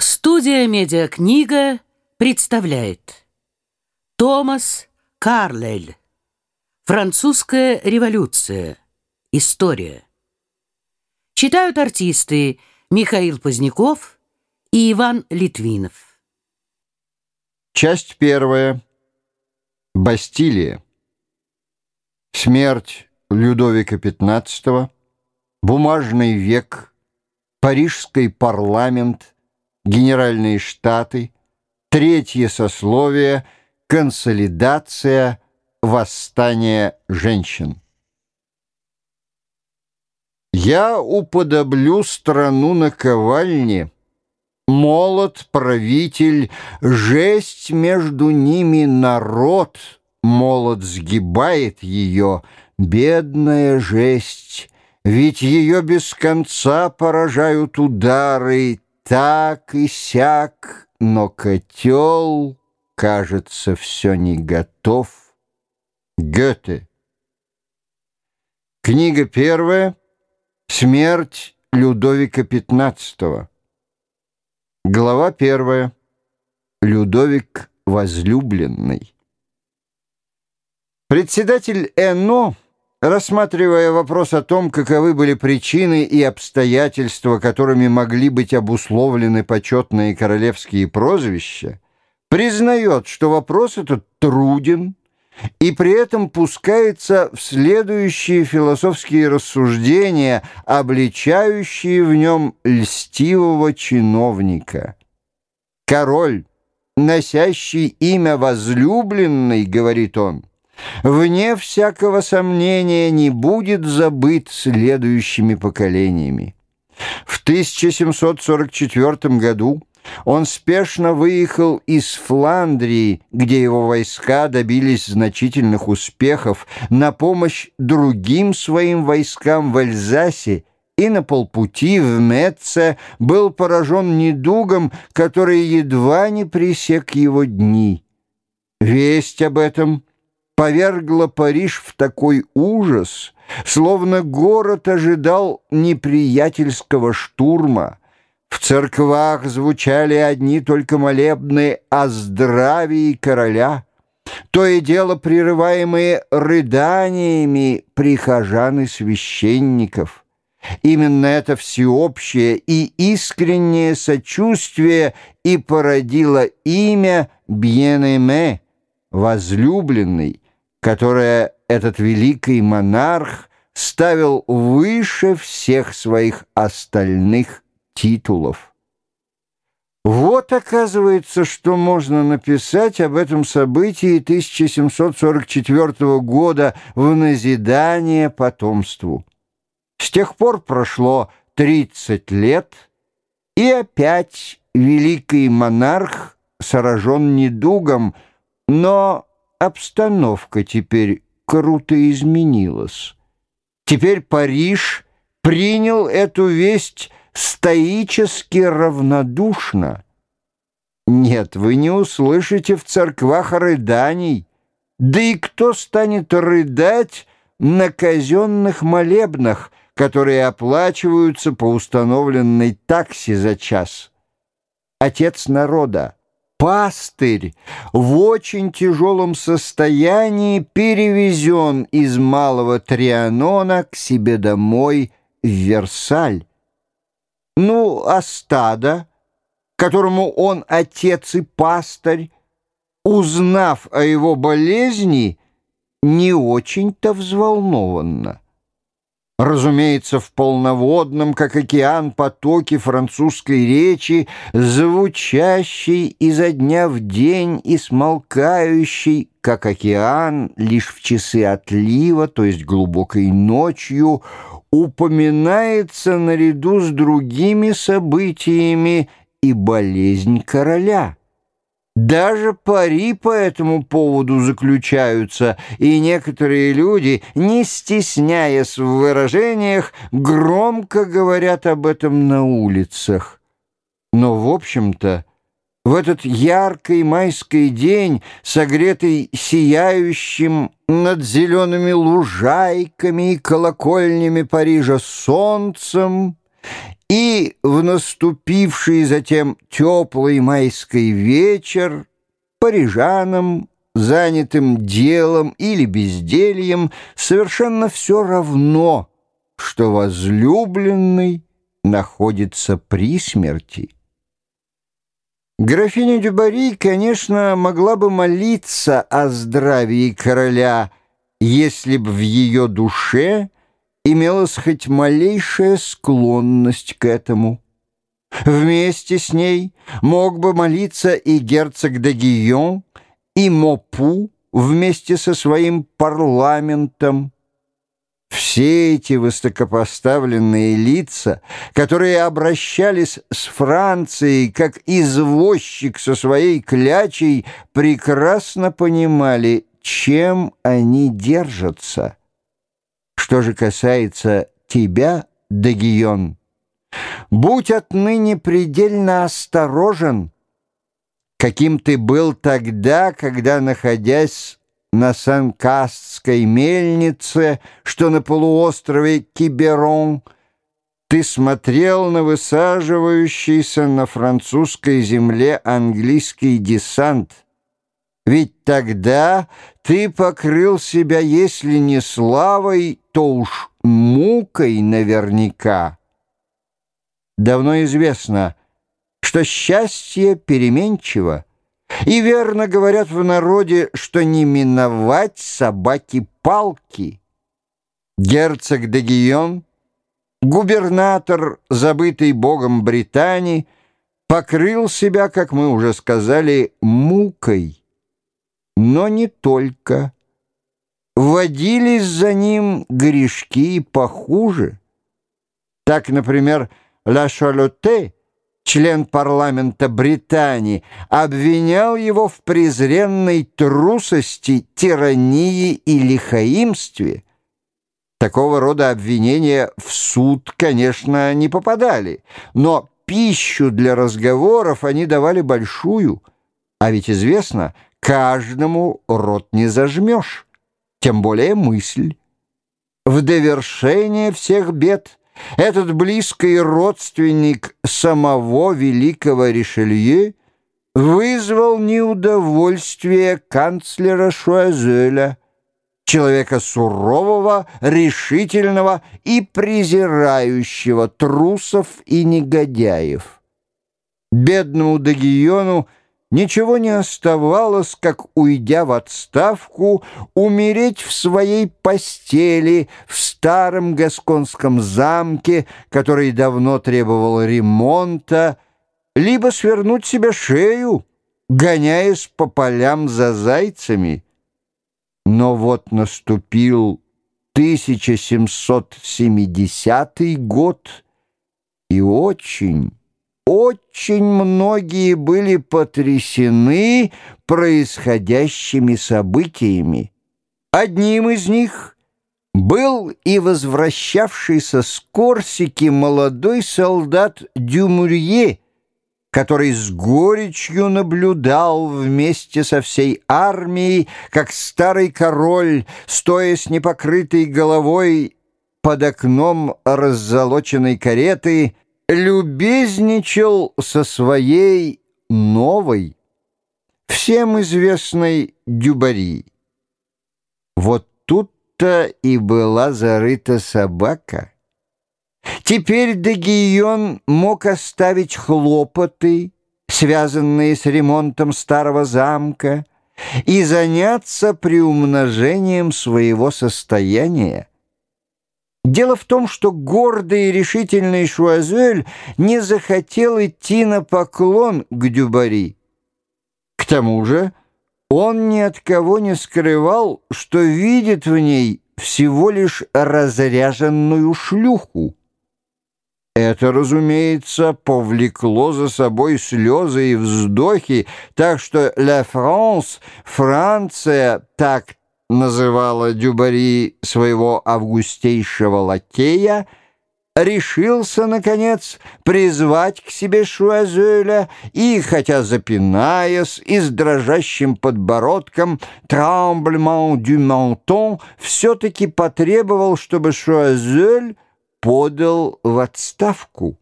Студия «Медиакнига» представляет Томас Карлель «Французская революция. История». Читают артисты Михаил Поздняков и Иван Литвинов. Часть первая. Бастилия. Смерть Людовика XV. Бумажный век. Парижский парламент – Генеральные Штаты, третье сословие, консолидация, восстание женщин. Я уподоблю страну на ковальне, молот правитель, жесть между ними народ, молот сгибает ее, бедная жесть, ведь ее без конца поражают удары, так и сяк, но котел, кажется, все не готов. Гёте. Книга первая. Смерть Людовика XV. Глава первая. Людовик возлюбленный. Председатель Эно Рассматривая вопрос о том, каковы были причины и обстоятельства, которыми могли быть обусловлены почетные королевские прозвища, признает, что вопрос этот труден и при этом пускается в следующие философские рассуждения, обличающие в нем льстивого чиновника. Король, носящий имя возлюбленный, говорит он, вне всякого сомнения не будет забыт следующими поколениями. В 1744 году он спешно выехал из Фландрии, где его войска добились значительных успехов, на помощь другим своим войскам в Эльзасе и на полпути в Метце был поражен недугом, который едва не пресек его дни. Весть об этом повергла Париж в такой ужас, словно город ожидал неприятельского штурма. В церквах звучали одни только молебны о здравии короля, то и дело прерываемые рыданиями прихожан и священников. Именно это всеобщее и искреннее сочувствие и породило имя Бьен-Эме, возлюбленный, которое этот великий монарх ставил выше всех своих остальных титулов. Вот оказывается, что можно написать об этом событии 1744 года в назидание потомству. С тех пор прошло 30 лет, и опять великий монарх сражен недугом, но обстановка теперь круто изменилась. Теперь Париж принял эту весть стоически равнодушно. Нет, вы не услышите в церквах рыданий. Да и кто станет рыдать на казенных молебнах, которые оплачиваются по установленной таксе за час? Отец народа пастырь в очень тяжелом состоянии перевезен из Малого Трианона к себе домой в Версаль. Ну, а стадо, которому он отец и пастырь, узнав о его болезни, не очень-то взволнованно. Разумеется, в полноводном, как океан, потоке французской речи, звучащей изо дня в день и смолкающей, как океан, лишь в часы отлива, то есть глубокой ночью, упоминается наряду с другими событиями и болезнь короля. Даже пари по этому поводу заключаются, и некоторые люди, не стесняясь в выражениях, громко говорят об этом на улицах. Но, в общем-то, в этот яркий майский день, согретый сияющим над зелеными лужайками и колокольнями Парижа солнцем, И в наступивший затем теплый майский вечер парижанам, занятым делом или бездельем, совершенно все равно, что возлюбленный находится при смерти. Графиня Дюбари, конечно, могла бы молиться о здравии короля, если бы в ее душе имелась хоть малейшая склонность к этому. Вместе с ней мог бы молиться и герцог де Гийон, и Мопу вместе со своим парламентом, все эти высокопоставленные лица, которые обращались с Францией как извозчик со своей клячей, прекрасно понимали, чем они держатся. Что же касается тебя, Дагион, будь отныне предельно осторожен, каким ты был тогда, когда, находясь на Санкастской мельнице, что на полуострове Киберон, ты смотрел на высаживающийся на французской земле английский десант. Ведь тогда ты покрыл себя, если не славой, то уж мукой наверняка. Давно известно, что счастье переменчиво, и верно говорят в народе, что не миновать собаки палки. Герцог де губернатор, забытый богом Британии, покрыл себя, как мы уже сказали, мукой. Но не только. Водились за ним грешки похуже. Так, например, Ла Шалоте — член парламента Британии, обвинял его в презренной трусости, тирании и лихаимстве. Такого рода обвинения в суд, конечно, не попадали, но пищу для разговоров они давали большую, а ведь известно, каждому рот не зажмешь, тем более мысль. В довершение всех бед этот близкий родственник самого великого Ришелье вызвал неудовольствие канцлера Шуазеля, человека сурового, решительного и презирающего трусов и негодяев. Бедному Дагиону Ничего не оставалось, как, уйдя в отставку, умереть в своей постели в старом гасконском замке, который давно требовал ремонта, либо свернуть себе шею, гоняясь по полям за зайцами. Но вот наступил 1770 год, и очень очень многие были потрясены происходящими событиями. Одним из них был и возвращавшийся с Корсики молодой солдат Дюмурье, который с горечью наблюдал вместе со всей армией, как старый король, стоя с непокрытой головой под окном раззолоченной кареты, любезничал со своей новой, всем известной Дюбари. Вот тут-то и была зарыта собака. Теперь Дегион мог оставить хлопоты, связанные с ремонтом старого замка, и заняться приумножением своего состояния. Дело в том, что гордый и решительный Шуазель не захотел идти на поклон к Дюбари. К тому же он ни от кого не скрывал, что видит в ней всего лишь разряженную шлюху. Это, разумеется, повлекло за собой слезы и вздохи, так что «Ла Франс» — Франция так называла Дюбари своего августейшего лакея, решился, наконец, призвать к себе Шуазеля и, хотя запинаясь и с дрожащим подбородком «трамблемент дю ментон», все-таки потребовал, чтобы Шуазель подал в отставку.